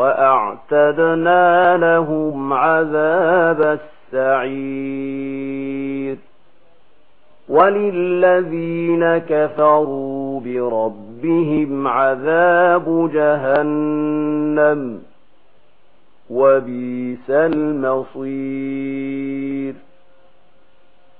وأعتدنا لهم عذاب السعير وللذين كفروا بربهم عذاب جهنم وبيس المصير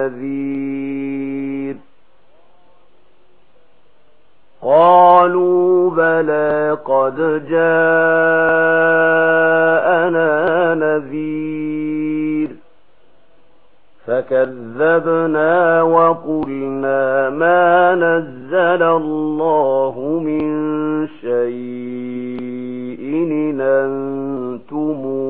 نذير قالوا بلى قد جاءنا نذير فكذبنا وقلنا ما نزل الله من شيء إن أنتمون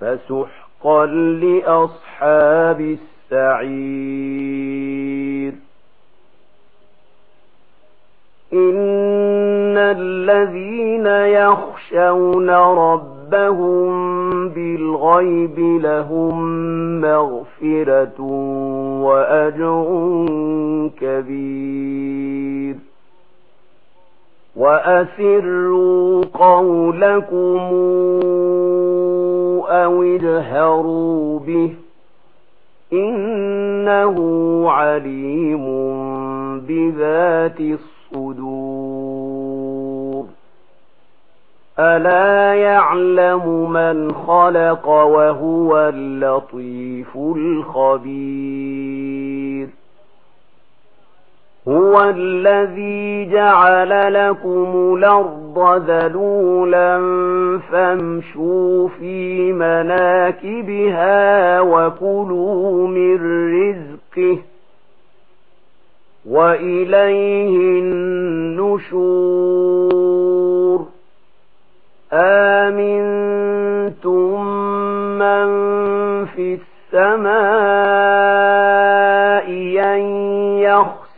فسحقا لأصحاب السعير. إن الذين يخشون ربهم بالغيب لهم مغفرة وأجر كبير. وأسروا قولكم أو اجهروا به إنه عليم بذات الصدور ألا يعلم من خلق وهو اللطيف الخبير هو الذي جعل لكم الأرض ذلولا فامشوا في مناكبها وكلوا من رزقه وإليه النشور آمنتم من في السماء أن يخسر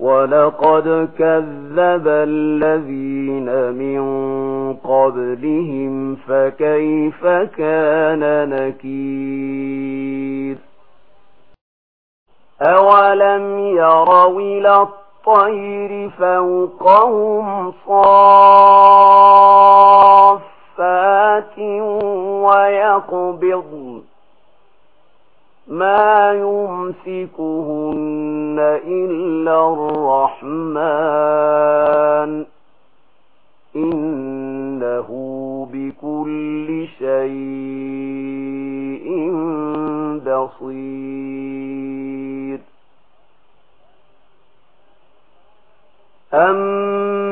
وَلَقَدْ كَذَّبَ الَّذِينَ مِنْ قَبْلِهِمْ فَكَيْفَ كَانَ نَكِيرٌ أَوَلَمْ يَرَوْا إِلَى الطَّيْرِ فَوْقَهُمْ صَافَّاتٍ وَيَقْبِضْنَ ما يمسكهن إلا الرحمن إنه بكل شيء بصير أم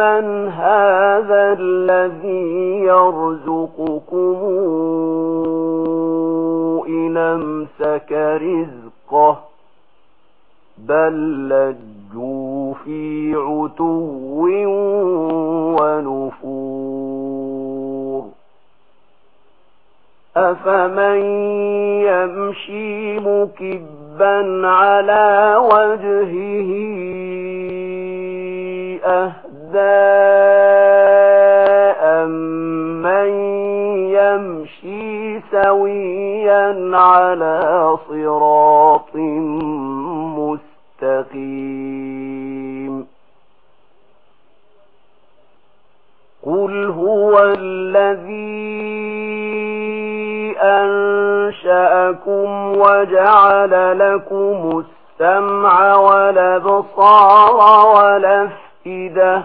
من هذا الذي يرزقكم إن امسك رزقه بل لجوا في عتو ونفور أفمن يمشي مكبا على وجهه أهل جزاء من يمشي سويا على صراط مستقيم. قل هو الذي أنشأكم وجعل لكم السمع ولا بصار ولا فئده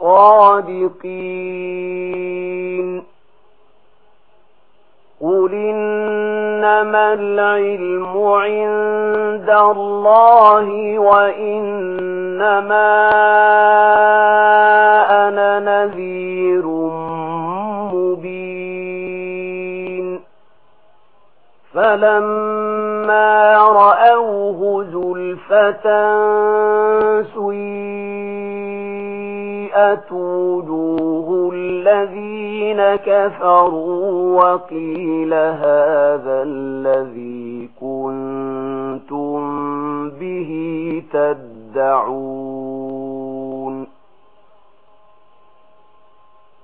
الصادقين قل إنما العلم عند الله وإنما أنا نذير مبين. فلما رأوه زلفة سيئة وجاءت وجوه الذين كفروا وقيل هذا الذي كنتم به تدعون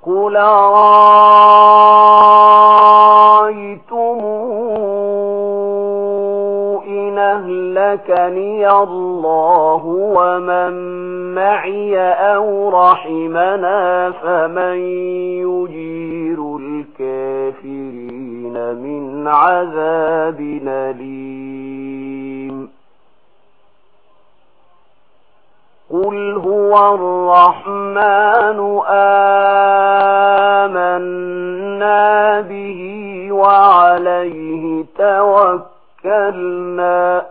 قل رأيتمون أهلكني الله ومن معي أو رحمنا فمن يجير الكافرين من عذاب نليم قل هو الرحمن آمنا به وعليه توكل كلا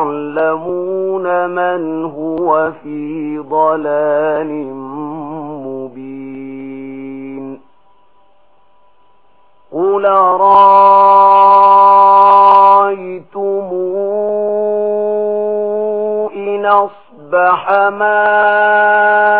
فستعلمون من هو في ضلال مبين قل رأيتم إن أصبح ماذا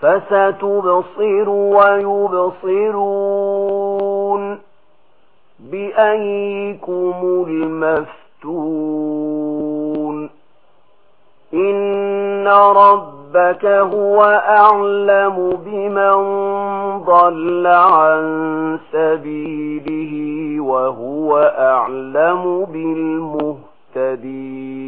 فستبصر ويبصرون بأيكم المفتون إن ربك هو أعلم بمن ضل عن سبيله وهو أعلم بالمهتدين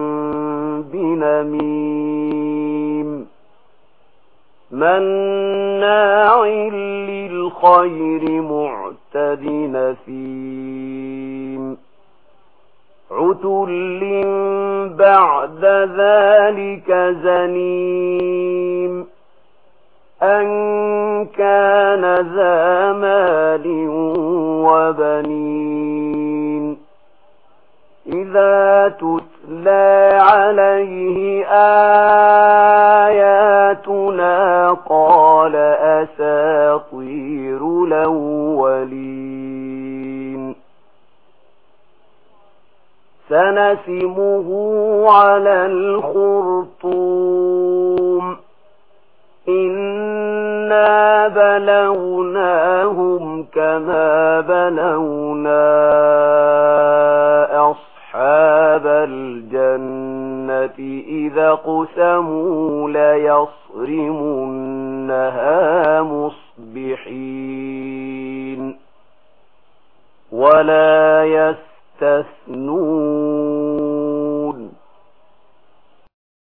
نميم مناع للخير معتد نثيم عتل بعد ذلك زنيم. أن كان ذا مال وبنين. إذا تتلى عَلَيْهِ آيَاتُنَا قَالَ أَسَاطِيرُ الْأَوَّلِينَ سَنَسِمُهُ عَلَى الْخُرْطُومِ إِنَّا بَلَوْنَاهُمْ كَمَا بَلَوْنَا إذا قسموا ليصرمنها مصبحين ولا يستثنون